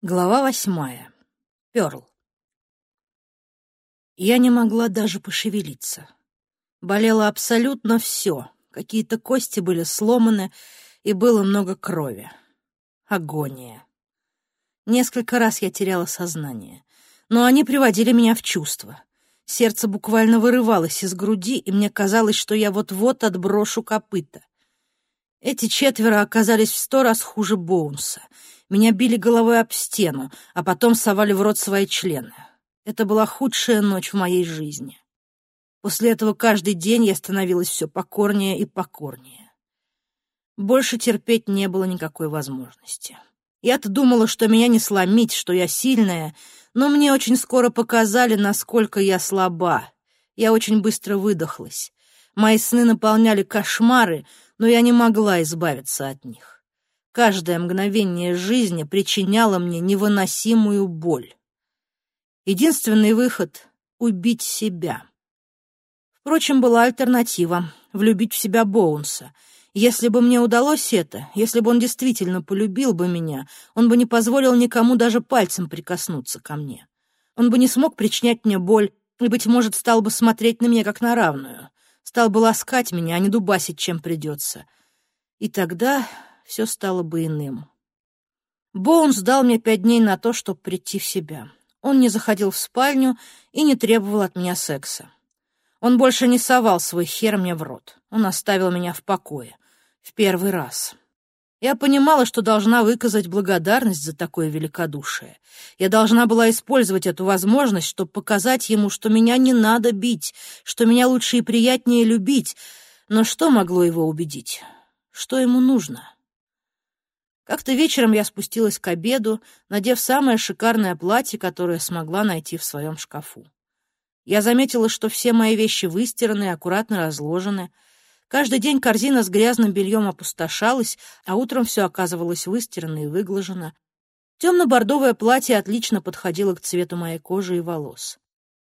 Глава восьмая. Пёрл. Я не могла даже пошевелиться. Болело абсолютно все. Какие-то кости были сломаны, и было много крови. Агония. Несколько раз я теряла сознание, но они приводили меня в чувство. Сердце буквально вырывалось из груди, и мне казалось, что я вот-вот отброшу копыта. Эти четверо оказались в сто раз хуже Боунса — меня били головой об стену, а потом совали в рот свои члены. Это была худшая ночь в моей жизни. После этого каждый день я становилась все покорнее и покорнее. Больше терпеть не было никакой возможности. Я-то думала, что меня не сломить, что я сильная, но мне очень скоро показали, насколько я слаба. Я очень быстро выдохлась. Мои сны наполняли кошмары, но я не могла избавиться от них. Каждое мгновение жизни причиняло мне невыносимую боль. Единственный выход — убить себя. Впрочем, была альтернатива — влюбить в себя Боунса. Если бы мне удалось это, если бы он действительно полюбил бы меня, он бы не позволил никому даже пальцем прикоснуться ко мне. Он бы не смог причинять мне боль и, быть может, стал бы смотреть на меня как на равную, стал бы ласкать меня, а не дубасить, чем придется. И тогда все стало бы иным. Боунс дал мне пять дней на то, чтобы прийти в себя. Он не заходил в спальню и не требовал от меня секса. Он больше не совал свой хер мне в рот. Он оставил меня в покое. В первый раз. Я понимала, что должна выказать благодарность за такое великодушие. Я должна была использовать эту возможность, чтобы показать ему, что меня не надо бить, что меня лучше и приятнее любить. Но что могло его убедить? Что ему нужно? Как-то вечером я спустилась к обеду, надев самое шикарное платье, которое смогла найти в своем шкафу. Я заметила, что все мои вещи выстираны аккуратно разложены. Каждый день корзина с грязным бельем опустошалась, а утром все оказывалось выстирано и выглажено. Темно-бордовое платье отлично подходило к цвету моей кожи и волос.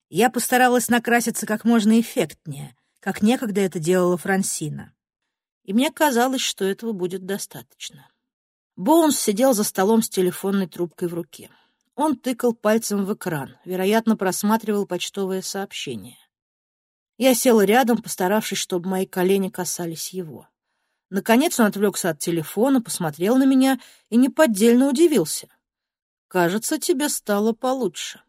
Я постаралась накраситься как можно эффектнее, как некогда это делала Франсина. И мне казалось, что этого будет достаточно. Боунс сидел за столом с телефонной трубкой в руке. Он тыкал пальцем в экран, вероятно, просматривал почтовое сообщение. Я села рядом, постаравшись, чтобы мои колени касались его. Наконец он отвлекся от телефона, посмотрел на меня и неподдельно удивился. «Кажется, тебе стало получше».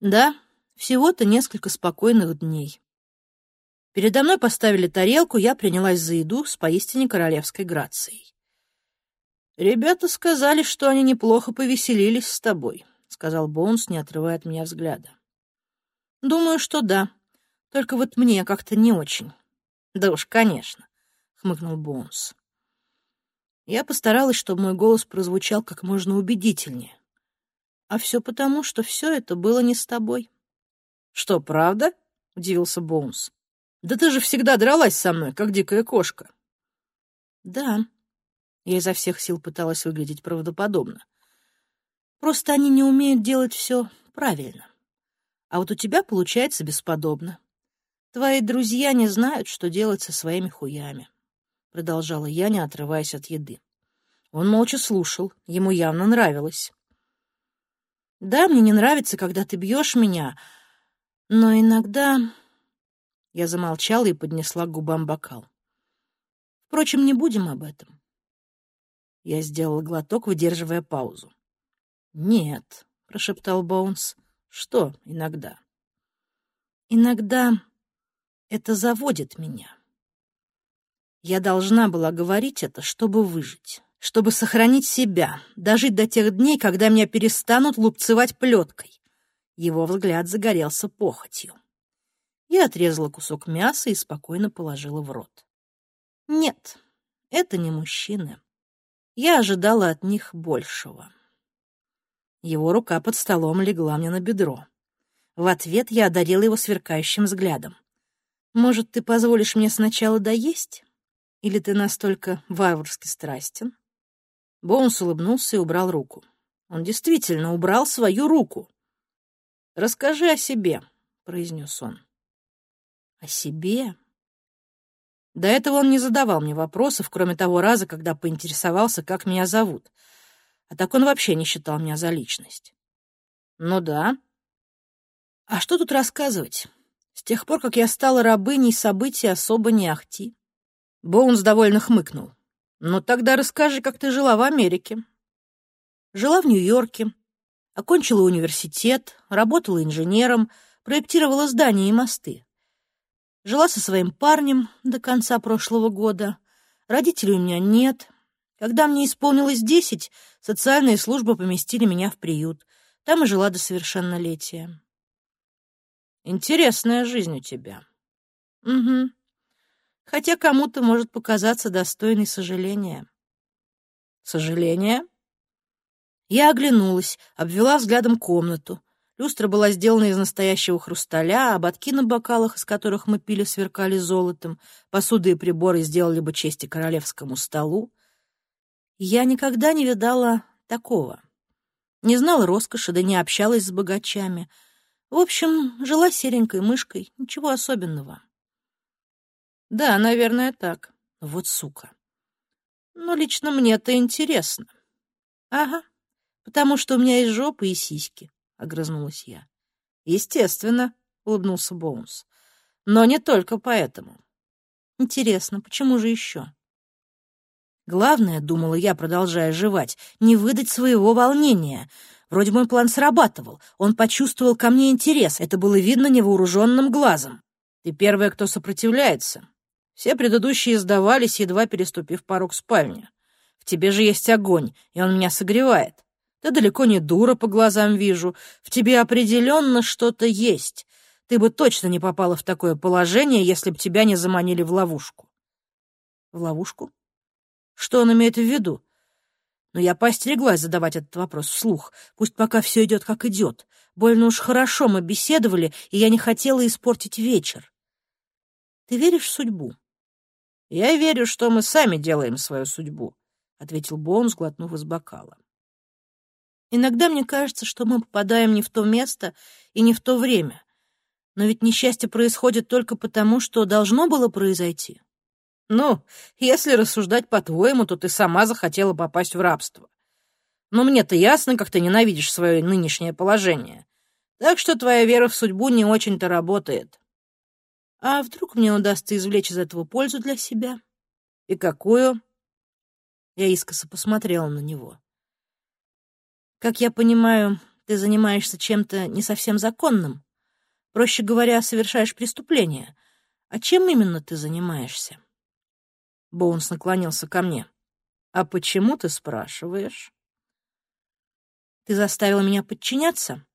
«Да, всего-то несколько спокойных дней». Передо мной поставили тарелку, я принялась за еду с поистине королевской грацией. «Ребята сказали, что они неплохо повеселились с тобой», — сказал Боунс, не отрывая от меня взгляда. «Думаю, что да. Только вот мне как-то не очень». «Да уж, конечно», — хмыкнул Боунс. Я постаралась, чтобы мой голос прозвучал как можно убедительнее. А все потому, что все это было не с тобой. «Что, правда?» — удивился Боунс. «Да ты же всегда дралась со мной, как дикая кошка». «Да», я изо всех сил пыталась выглядеть правдоподобно. Просто они не умеют делать все правильно. А вот у тебя получается бесподобно. Твои друзья не знают, что делать со своими хуями. Продолжала я, не отрываясь от еды. Он молча слушал, ему явно нравилось. Да, мне не нравится, когда ты бьешь меня, но иногда... Я замолчала и поднесла к губам бокал. Впрочем, не будем об этом. Я сделал глоток, выдерживая паузу. «Нет», — прошептал Боунс. «Что иногда?» «Иногда это заводит меня. Я должна была говорить это, чтобы выжить, чтобы сохранить себя, дожить до тех дней, когда меня перестанут лупцевать плеткой». Его взгляд загорелся похотью. Я отрезала кусок мяса и спокойно положила в рот. «Нет, это не мужчины. Я ожидала от них большего. Его рука под столом легла мне на бедро. В ответ я одарила его сверкающим взглядом. «Может, ты позволишь мне сначала доесть? Или ты настолько варварски страстен?» Боунс улыбнулся и убрал руку. Он действительно убрал свою руку. «Расскажи о себе», — произнес он. «О себе?» До этого он не задавал мне вопросов, кроме того раза, когда поинтересовался, как меня зовут. А так он вообще не считал меня за личность. Ну да. А что тут рассказывать? С тех пор, как я стала рабыней, события особо не ахти. Боунс довольно хмыкнул. «Ну тогда расскажи, как ты жила в Америке». Жила в Нью-Йорке, окончила университет, работала инженером, проектировала здания и мосты. Жила со своим парнем до конца прошлого года. Родителей у меня нет. Когда мне исполнилось десять, социальные службы поместили меня в приют. Там и жила до совершеннолетия. Интересная жизнь у тебя. Угу. Хотя кому-то может показаться достойной сожаления. Сожаление? Я оглянулась, обвела взглядом комнату. Люстра была сделана из настоящего хрусталя, ободки на бокалах, из которых мы пили, сверкали золотом, посуды и приборы сделали бы честь королевскому столу. Я никогда не видала такого. Не знала роскоши, да не общалась с богачами. В общем, жила серенькой мышкой, ничего особенного. Да, наверное, так. Вот сука. Но лично мне это интересно. Ага, потому что у меня есть жопа и сиськи, — огрызнулась я. Естественно, — улыбнулся Боунс. Но не только поэтому. Интересно, почему же еще? Главное, — думала я, продолжая жевать, — не выдать своего волнения. Вроде мой план срабатывал. Он почувствовал ко мне интерес. Это было видно невооруженным глазом. Ты первая, кто сопротивляется. Все предыдущие сдавались, едва переступив порог спальни. В тебе же есть огонь, и он меня согревает. Ты далеко не дура, по глазам вижу. В тебе определенно что-то есть. Ты бы точно не попала в такое положение, если бы тебя не заманили в ловушку. В ловушку? Что он имеет в виду? Но я поостереглась задавать этот вопрос вслух. Пусть пока все идет, как идет. Больно уж хорошо мы беседовали, и я не хотела испортить вечер. Ты веришь в судьбу? Я верю, что мы сами делаем свою судьбу, — ответил Боун, сглотнув из бокала. Иногда мне кажется, что мы попадаем не в то место и не в то время. Но ведь несчастье происходит только потому, что должно было произойти. Ну, если рассуждать по-твоему, то ты сама захотела попасть в рабство. Но мне-то ясно, как ты ненавидишь свое нынешнее положение. Так что твоя вера в судьбу не очень-то работает. А вдруг мне удастся извлечь из этого пользу для себя? И какую? Я искоса посмотрела на него. Как я понимаю, ты занимаешься чем-то не совсем законным. Проще говоря, совершаешь преступление. А чем именно ты занимаешься? Боунс наклонился ко мне. «А почему ты спрашиваешь?» «Ты заставила меня подчиняться,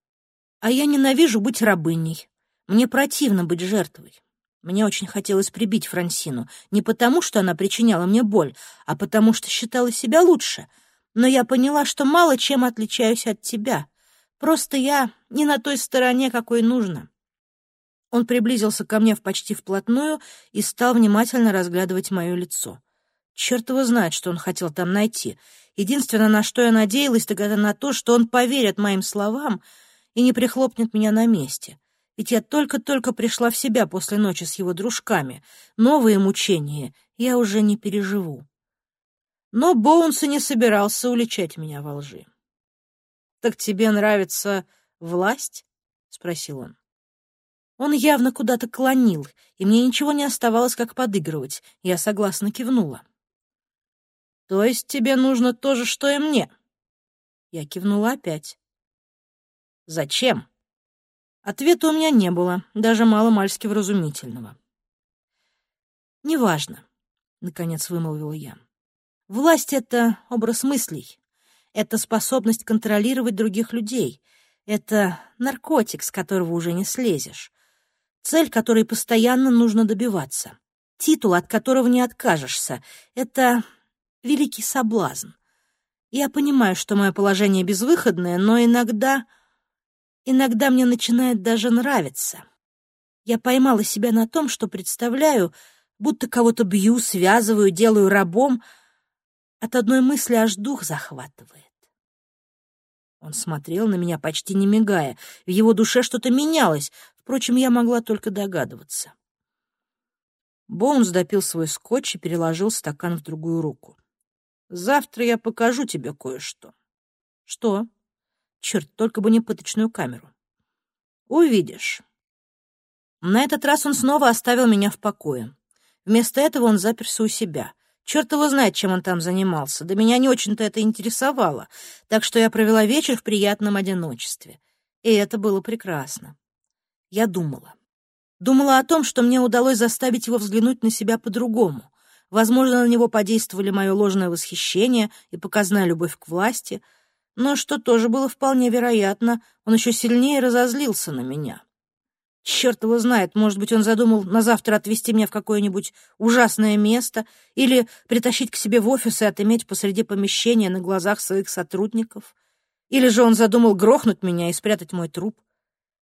а я ненавижу быть рабыней. Мне противно быть жертвой. Мне очень хотелось прибить Франсину, не потому, что она причиняла мне боль, а потому, что считала себя лучше. Но я поняла, что мало чем отличаюсь от тебя. Просто я не на той стороне, какой нужно. Он приблизился ко мне в почти вплотную и стал внимательно разглядывать мое лицо. Черт его знает, что он хотел там найти. Единственное, на что я надеялась, так это на то, что он поверит моим словам и не прихлопнет меня на месте. Ведь я только-только пришла в себя после ночи с его дружками. Новые мучения я уже не переживу. Но Боунс и не собирался уличать меня во лжи. «Так тебе нравится власть?» — спросил он. Он явно куда-то клонил, и мне ничего не оставалось, как подыгрывать. Я согласно кивнула. «То есть тебе нужно то же, что и мне?» Я кивнула опять. «Зачем?» Ответа у меня не было, даже мало-мальски вразумительного. «Неважно», — наконец вымолвила я. «Власть — это образ мыслей, это способность контролировать других людей, это наркотик, с которого уже не слезешь, Цель, которой постоянно нужно добиваться. Титул, от которого не откажешься. Это великий соблазн. Я понимаю, что мое положение безвыходное, но иногда... Иногда мне начинает даже нравиться. Я поймала себя на том, что представляю, будто кого-то бью, связываю, делаю рабом. От одной мысли аж дух захватывает. Он смотрел на меня, почти не мигая. В его душе что-то менялось. Впрочем, я могла только догадываться. Боунс допил свой скотч и переложил стакан в другую руку. «Завтра я покажу тебе кое-что. Что? Черт, только бы не пыточную камеру. Увидишь. На этот раз он снова оставил меня в покое. Вместо этого он заперся у себя. Черт его знает, чем он там занимался. Да меня не очень-то это интересовало, так что я провела вечер в приятном одиночестве. И это было прекрасно. Я думала. Думала о том, что мне удалось заставить его взглянуть на себя по-другому. Возможно, на него подействовали мое ложное восхищение и показная любовь к власти, но, что тоже было вполне вероятно, он еще сильнее разозлился на меня. Черт его знает, может быть, он задумал на завтра отвезти меня в какое-нибудь ужасное место или притащить к себе в офис и отыметь посреди помещения на глазах своих сотрудников. Или же он задумал грохнуть меня и спрятать мой труп,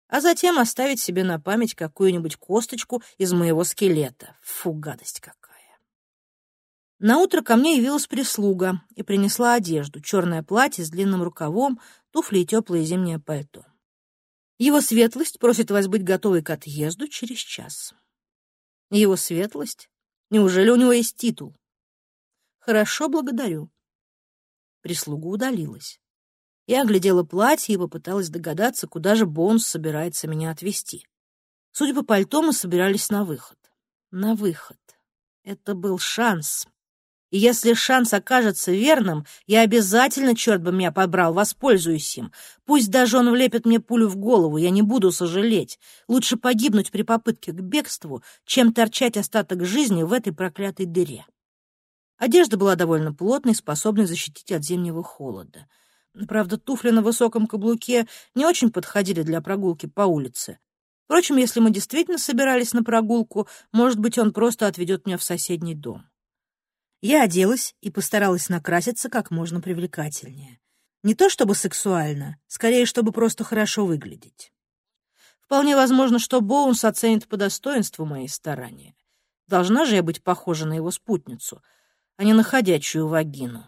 а затем оставить себе на память какую-нибудь косточку из моего скелета. Фу, гадость какая. Наутро ко мне явилась прислуга и принесла одежду, черное платье с длинным рукавом, туфли и теплое зимнее пальто. Его светлость просит вас быть готовой к отъезду через час. Его светлость? Неужели у него есть титул? Хорошо, благодарю. Прислуга удалилась. Я оглядела платье и попыталась догадаться, куда же Бонс собирается меня отвезти. Судя по пальто, мы собирались на выход. На выход. Это был шанс. И если шанс окажется верным, я обязательно, черт бы меня побрал, воспользуюсь им. Пусть даже он влепит мне пулю в голову, я не буду сожалеть. Лучше погибнуть при попытке к бегству, чем торчать остаток жизни в этой проклятой дыре. Одежда была довольно плотной, способной защитить от зимнего холода. Правда, туфли на высоком каблуке не очень подходили для прогулки по улице. Впрочем, если мы действительно собирались на прогулку, может быть, он просто отведет меня в соседний дом. Я оделась и постаралась накраситься как можно привлекательнее. Не то чтобы сексуально, скорее, чтобы просто хорошо выглядеть. Вполне возможно, что Боунс оценит по достоинству мои старания. Должна же я быть похожа на его спутницу, а не на ходячую вагину.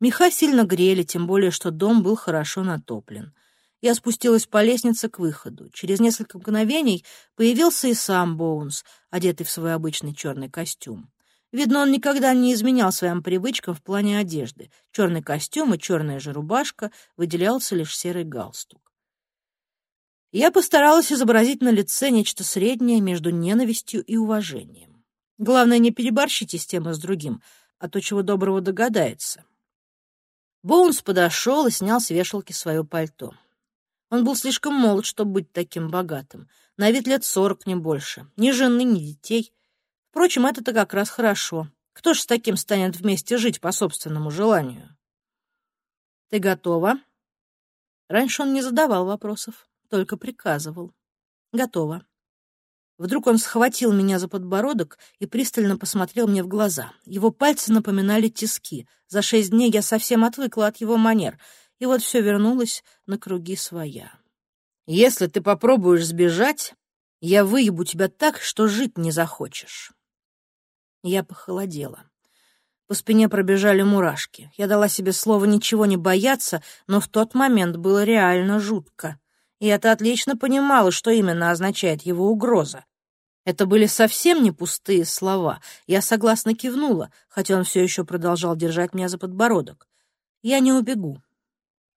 Меха сильно грели, тем более, что дом был хорошо натоплен. Я спустилась по лестнице к выходу. Через несколько мгновений появился и сам Боунс, одетый в свой обычный черный костюм. Видно, он никогда не изменял своим привычкам в плане одежды. Черный костюм и черная же рубашка, выделялся лишь серый галстук. Я постаралась изобразить на лице нечто среднее между ненавистью и уважением. Главное, не переборщите с тем и с другим, а то чего доброго догадается. Боунс подошел и снял с вешалки свое пальто. Он был слишком молод, чтобы быть таким богатым. На вид лет сорок, не больше. Ни жены, ни детей — Впрочем, это-то как раз хорошо. Кто ж с таким станет вместе жить по собственному желанию? Ты готова? Раньше он не задавал вопросов, только приказывал. Готова. Вдруг он схватил меня за подбородок и пристально посмотрел мне в глаза. Его пальцы напоминали тиски. За шесть дней я совсем отвыкла от его манер, и вот все вернулось на круги своя. «Если ты попробуешь сбежать, я выебу тебя так, что жить не захочешь». Я похолодела. По спине пробежали мурашки. Я дала себе слово ничего не бояться, но в тот момент было реально жутко. И это отлично понимала, что именно означает его угроза. Это были совсем не пустые слова. Я согласно кивнула, хотя он все еще продолжал держать меня за подбородок. Я не убегу.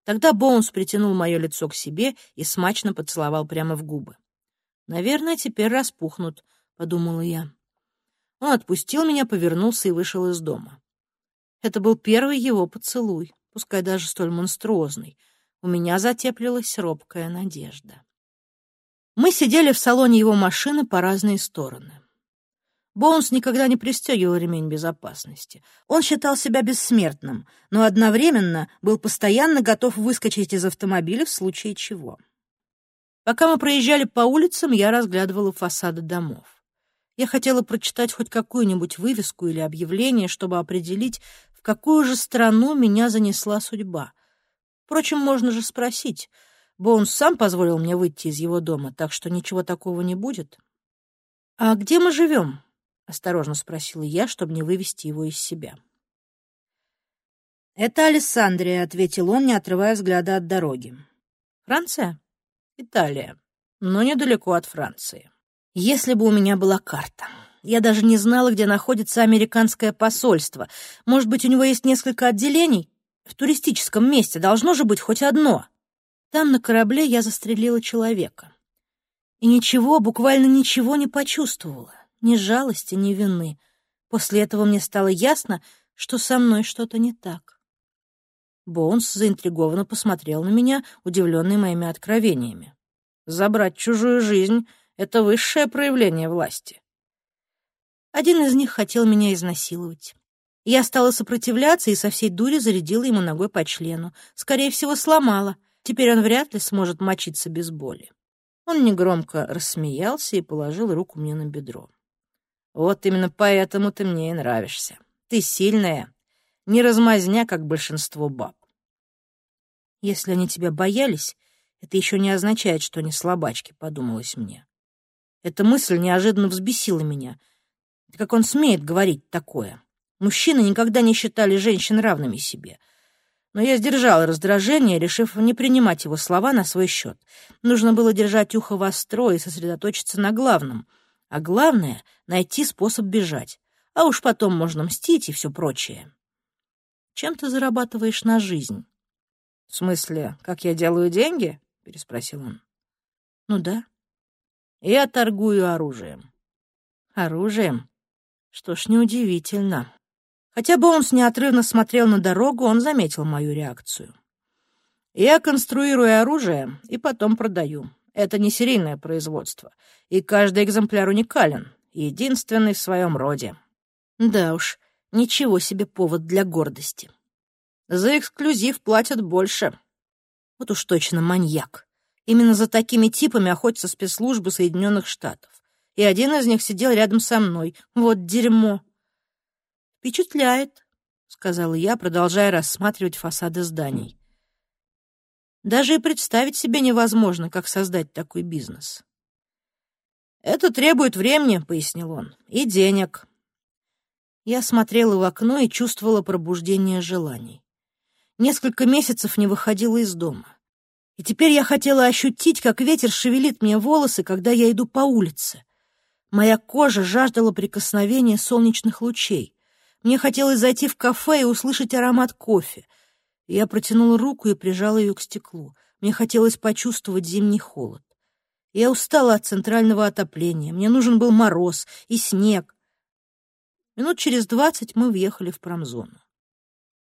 Тогда Боунс притянул мое лицо к себе и смачно поцеловал прямо в губы. «Наверное, теперь распухнут», — подумала я. Он отпустил меня, повернулся и вышел из дома. Это был первый его поцелуй, пускай даже столь монструозный. У меня затеплилась робкая надежда. Мы сидели в салоне его машины по разные стороны. Боунс никогда не пристегивал ремень безопасности. Он считал себя бессмертным, но одновременно был постоянно готов выскочить из автомобиля в случае чего. Пока мы проезжали по улицам, я разглядывала фасады домов. Я хотела прочитать хоть какую-нибудь вывеску или объявление, чтобы определить, в какую же страну меня занесла судьба. Впрочем, можно же спросить. Боунс сам позволил мне выйти из его дома, так что ничего такого не будет. «А где мы живем?» — осторожно спросила я, чтобы не вывести его из себя. «Это Алессандрия», — ответил он, не отрывая взгляда от дороги. «Франция?» «Италия, но недалеко от Франции». Если бы у меня была карта. Я даже не знала, где находится американское посольство. Может быть, у него есть несколько отделений? В туристическом месте должно же быть хоть одно. Там на корабле я застрелила человека. И ничего, буквально ничего не почувствовала. Ни жалости, ни вины. После этого мне стало ясно, что со мной что-то не так. Боунс заинтригованно посмотрел на меня, удивленный моими откровениями. Забрать чужую жизнь — это высшее проявление власти. Один из них хотел меня изнасиловать. Я стала сопротивляться и со всей дури зарядила ему ногой по члену. Скорее всего, сломала. Теперь он вряд ли сможет мочиться без боли. Он негромко рассмеялся и положил руку мне на бедро. «Вот именно поэтому ты мне и нравишься. Ты сильная, не размазня, как большинство баб. Если они тебя боялись, это еще не означает, что они слабачки, — подумалось мне. Эта мысль неожиданно взбесила меня. Как он смеет говорить такое? Мужчины никогда не считали женщин равными себе. Но я сдержала раздражение, решив не принимать его слова на свой счет. Нужно было держать ухо востро и сосредоточиться на главном. А главное — найти способ бежать. А уж потом можно мстить и все прочее. Чем ты зарабатываешь на жизнь? — В смысле, как я делаю деньги? — переспросил он. — Ну да. — Я торгую оружием. — Оружием? Что ж, неудивительно. Хотя бы он неотрывно смотрел на дорогу, он заметил мою реакцию. Я конструирую оружие и потом продаю. Это не серийное производство, и каждый экземпляр уникален, единственный в своем роде. Да уж, ничего себе повод для гордости. За эксклюзив платят больше. Вот уж точно маньяк. Именно за такими типами охотятся спецслужбы Соединенных Штатов. И один из них сидел рядом со мной. Вот дерьмо. «Впечатляет», — сказала я, продолжая рассматривать фасады зданий. Даже и представить себе невозможно, как создать такой бизнес. «Это требует времени», — пояснил он, — «и денег». Я смотрела в окно и чувствовала пробуждение желаний. Несколько месяцев не выходила из дома. И теперь я хотела ощутить, как ветер шевелит мне волосы, когда я иду по улице. Моя кожа жаждала прикосновения солнечных лучей. Мне хотелось зайти в кафе и услышать аромат кофе. Я протянула руку и прижала ее к стеклу. Мне хотелось почувствовать зимний холод. Я устала от центрального отопления. Мне нужен был мороз и снег. Минут через двадцать мы въехали в промзону.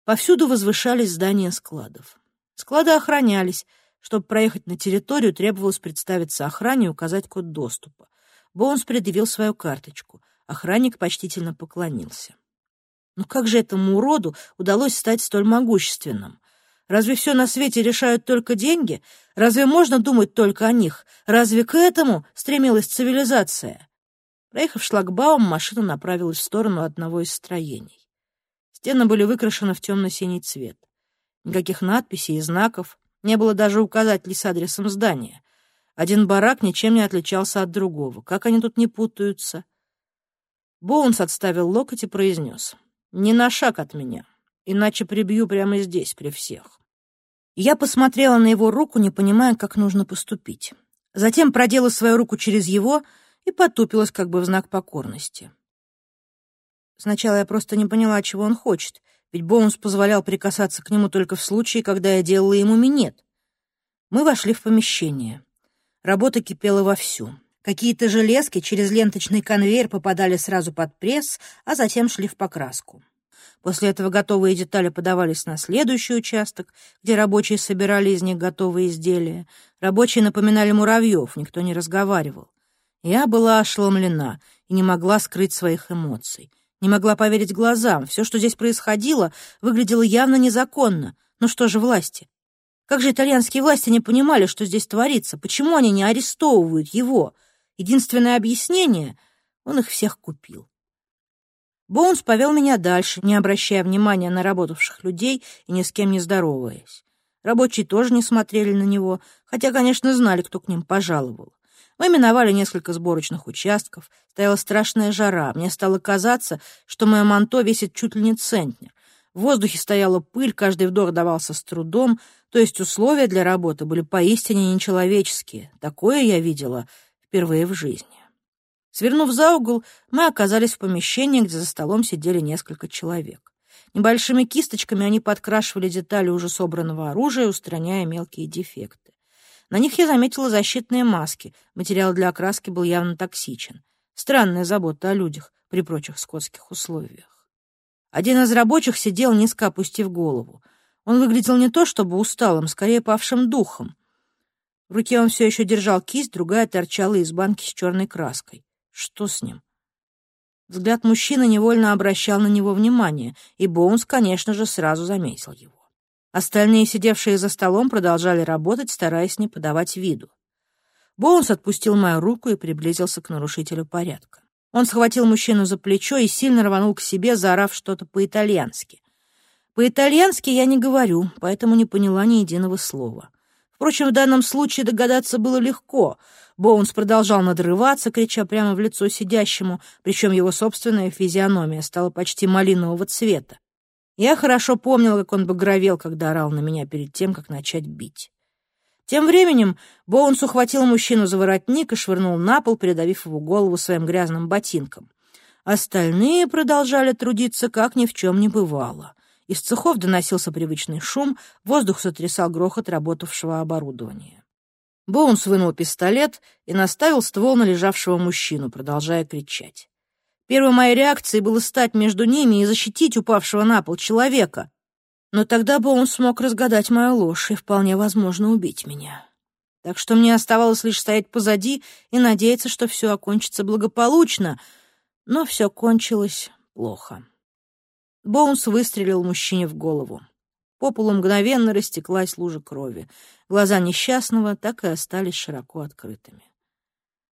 Повсюду возвышались здания складов. Склады охранялись. Чтобы проехать на территорию, требовалось представиться охране и указать код доступа. Боунс предъявил свою карточку. Охранник почтительно поклонился. Но как же этому уроду удалось стать столь могущественным? Разве все на свете решают только деньги? Разве можно думать только о них? Разве к этому стремилась цивилизация? Проехав шлагбаум, машина направилась в сторону одного из строений. Стены были выкрашены в темно-синий цвет. Никаких надписей и знаков, не было даже указателей с адресом здания. Один барак ничем не отличался от другого. Как они тут не путаются? Боунс отставил локоть и произнес — не на шаг от меня, иначе прибью прямо здесь, при всех. Я посмотрела на его руку, не понимая, как нужно поступить. Затем продела свою руку через его и потупилась как бы в знак покорности. Сначала я просто не поняла, чего он хочет, ведь Боунс позволял прикасаться к нему только в случае, когда я делала ему минет. Мы вошли в помещение. Работа кипела вовсю. Какие-то железки через ленточный конвейер попадали сразу под пресс, а затем шли в покраску. После этого готовые детали подавались на следующий участок, где рабочие собирали из них готовые изделия. Рабочие напоминали муравьев, никто не разговаривал. Я была ошеломлена и не могла скрыть своих эмоций. Не могла поверить глазам. Все, что здесь происходило, выглядело явно незаконно. Но что же власти? Как же итальянские власти не понимали, что здесь творится? Почему они не арестовывают его? Единственное объяснение — он их всех купил. Боунс повел меня дальше, не обращая внимания на работавших людей и ни с кем не здороваясь. Рабочие тоже не смотрели на него, хотя, конечно, знали, кто к ним пожаловал. Мы миновали несколько сборочных участков, стояла страшная жара. Мне стало казаться, что мое манто весит чуть ли не центнер. В воздухе стояла пыль, каждый вдох давался с трудом, то есть условия для работы были поистине нечеловеческие. Такое я видела впервые в жизни. Свернув за угол, мы оказались в помещении, где за столом сидели несколько человек. Небольшими кисточками они подкрашивали детали уже собранного оружия, устраняя мелкие дефекты. На них я заметила защитные маски. Материал для окраски был явно токсичен. Странная забота о людях при прочих скотских условиях. Один из рабочих сидел, низко опустив голову. Он выглядел не то чтобы усталым, скорее павшим духом. В руке он все еще держал кисть, другая торчала из банки с черной краской. Что с ним? Взгляд мужчины невольно обращал на него внимание, и Боунс, конечно же, сразу заметил его. Остальные, сидевшие за столом, продолжали работать, стараясь не подавать виду. Боунс отпустил мою руку и приблизился к нарушителю порядка. Он схватил мужчину за плечо и сильно рванул к себе, заорав что-то по-итальянски. По-итальянски я не говорю, поэтому не поняла ни единого слова. Впрочем, в данном случае догадаться было легко. Боунс продолжал надрываться, крича прямо в лицо сидящему, причем его собственная физиономия стала почти малинового цвета. Я хорошо помнил, как он багровел, когда орал на меня перед тем, как начать бить. Тем временем Боунс ухватил мужчину за воротник и швырнул на пол, придавив его голову своим грязным ботинком. Остальные продолжали трудиться, как ни в чем не бывало. Из цехов доносился привычный шум, воздух сотрясал грохот работавшего оборудования. Боунс вынул пистолет и наставил ствол на лежавшего мужчину, продолжая кричать. Первой моей реакцией было стать между ними и защитить упавшего на пол человека. Но тогда бы он смог разгадать мою ложь и, вполне возможно, убить меня. Так что мне оставалось лишь стоять позади и надеяться, что все окончится благополучно. Но все кончилось плохо. Боунс выстрелил мужчине в голову. По полу мгновенно растеклась лужа крови. Глаза несчастного так и остались широко открытыми.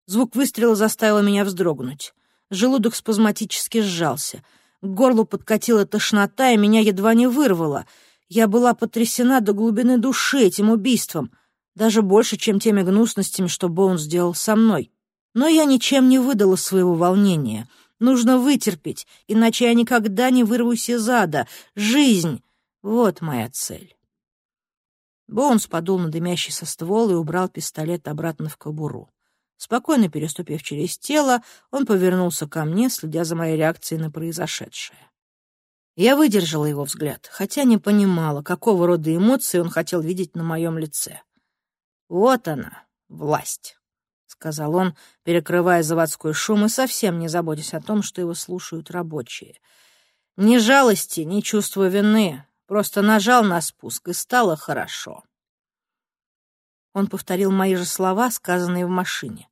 Звук выстрела заставил меня вздрогнуть. Желудок спазматически сжался. К горлу подкатила тошнота, и меня едва не вырвало. Я была потрясена до глубины души этим убийством, даже больше, чем теми гнусностями, что Боун сделал со мной. Но я ничем не выдала своего волнения. Нужно вытерпеть, иначе я никогда не вырвусь из ада. Жизнь — вот моя цель. Боунс подул на дымящийся ствол и убрал пистолет обратно в кобуру. Спокойно переступив через тело, он повернулся ко мне, следя за моей реакцией на произошедшее. Я выдержала его взгляд, хотя не понимала, какого рода эмоции он хотел видеть на моем лице. «Вот она, власть», — сказал он, перекрывая заводской шум и совсем не заботясь о том, что его слушают рабочие. «Ни жалости, ни чувства вины, просто нажал на спуск, и стало хорошо». Он повторил мои же слова, сказанные в машине.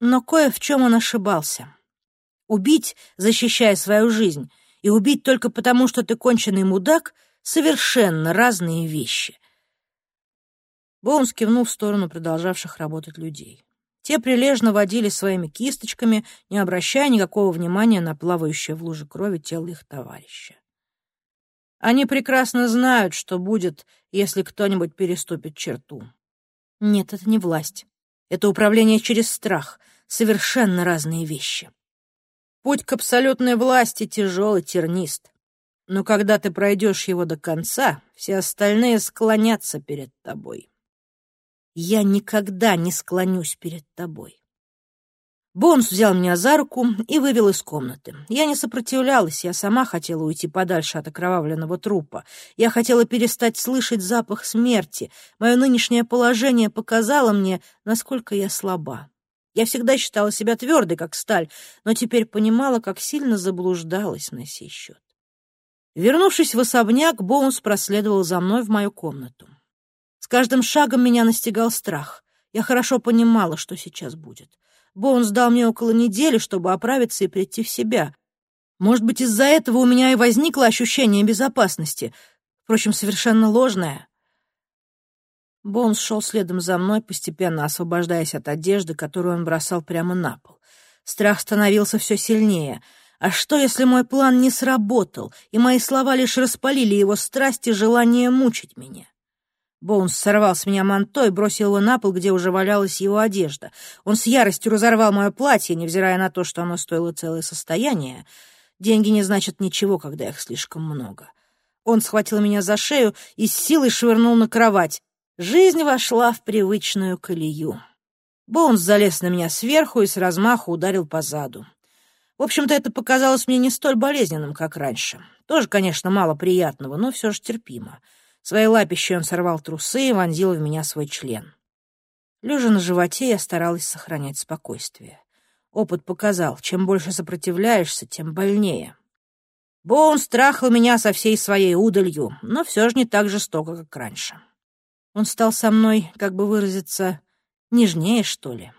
Но кое в чем он ошибался. Убить, защищая свою жизнь, и убить только потому, что ты конченый мудак — совершенно разные вещи. Боунс кивнул в сторону продолжавших работать людей. Те прилежно водили своими кисточками, не обращая никакого внимания на плавающее в луже крови тело их товарища. Они прекрасно знают, что будет, если кто-нибудь переступит черту. Нет, это не власть. Это управление через страх. Совершенно разные вещи. Путь к абсолютной власти тяжелый, тернист. Но когда ты пройдешь его до конца, все остальные склонятся перед тобой. Я никогда не склонюсь перед тобой. Бонс взял меня за руку и вывел из комнаты. Я не сопротивлялась, я сама хотела уйти подальше от окровавленного трупа. Я хотела перестать слышать запах смерти. Мое нынешнее положение показало мне, насколько я слаба. Я всегда считала себя твердой, как сталь, но теперь понимала, как сильно заблуждалась на сей счет. Вернувшись в особняк, Боунс проследовал за мной в мою комнату. С каждым шагом меня настигал страх. Я хорошо понимала, что сейчас будет. Боунс дал мне около недели, чтобы оправиться и прийти в себя. Может быть, из-за этого у меня и возникло ощущение безопасности, впрочем, совершенно ложное. Боунс шел следом за мной, постепенно освобождаясь от одежды, которую он бросал прямо на пол. Страх становился все сильнее. А что, если мой план не сработал, и мои слова лишь распалили его страсть и желание мучить меня? Боунс сорвал с меня манто и бросил его на пол, где уже валялась его одежда. Он с яростью разорвал мое платье, невзирая на то, что оно стоило целое состояние. Деньги не значат ничего, когда их слишком много. Он схватил меня за шею и с силой швырнул на кровать. Жизнь вошла в привычную колею. Боунс залез на меня сверху и с размаху ударил по заду. В общем-то, это показалось мне не столь болезненным, как раньше. Тоже, конечно, мало приятного, но все же терпимо. Своей лапищей он сорвал трусы и вонзил в меня свой член. Лежа на животе, я старалась сохранять спокойствие. Опыт показал, чем больше сопротивляешься, тем больнее. Боун страхал меня со всей своей удалью, но все же не так жестоко, как раньше. Он стал со мной, как бы выразиться, нежнее, что ли.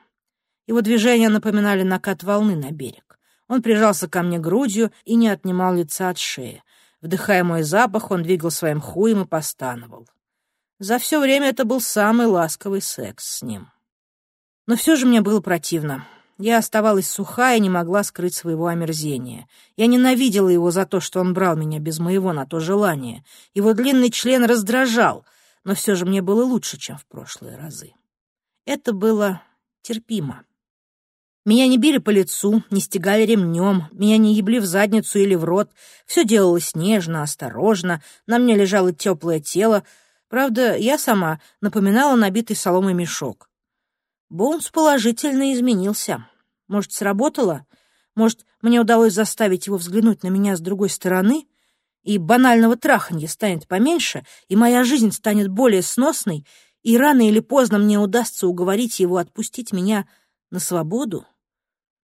Его движения напоминали накат волны на берег. Он прижался ко мне грудью и не отнимал лица от шеи. Вдыхая мой запах, он двигал своим хуем и постановал. За все время это был самый ласковый секс с ним. Но все же мне было противно. Я оставалась сухая и не могла скрыть своего омерзения. Я ненавидела его за то, что он брал меня без моего на то желания. Его длинный член раздражал, но все же мне было лучше, чем в прошлые разы. Это было терпимо. Меня не били по лицу, не стегали ремнем, меня не ебли в задницу или в рот. Все делалось нежно, осторожно, на мне лежало теплое тело. Правда, я сама напоминала набитый соломой мешок. Боунс положительно изменился. Может, сработало? Может, мне удалось заставить его взглянуть на меня с другой стороны? И банального траханья станет поменьше, и моя жизнь станет более сносной, и рано или поздно мне удастся уговорить его отпустить меня на свободу?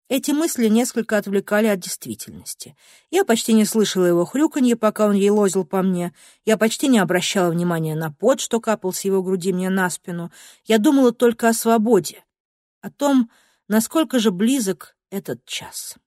Эти мысли несколько отвлекали от действительности. Я почти не слышала его хрюканье, пока он ей лозил по мне. Я почти не обращала внимания на пот, что капал с его груди мне на спину. Я думала только о свободе, о том, насколько же близок этот час.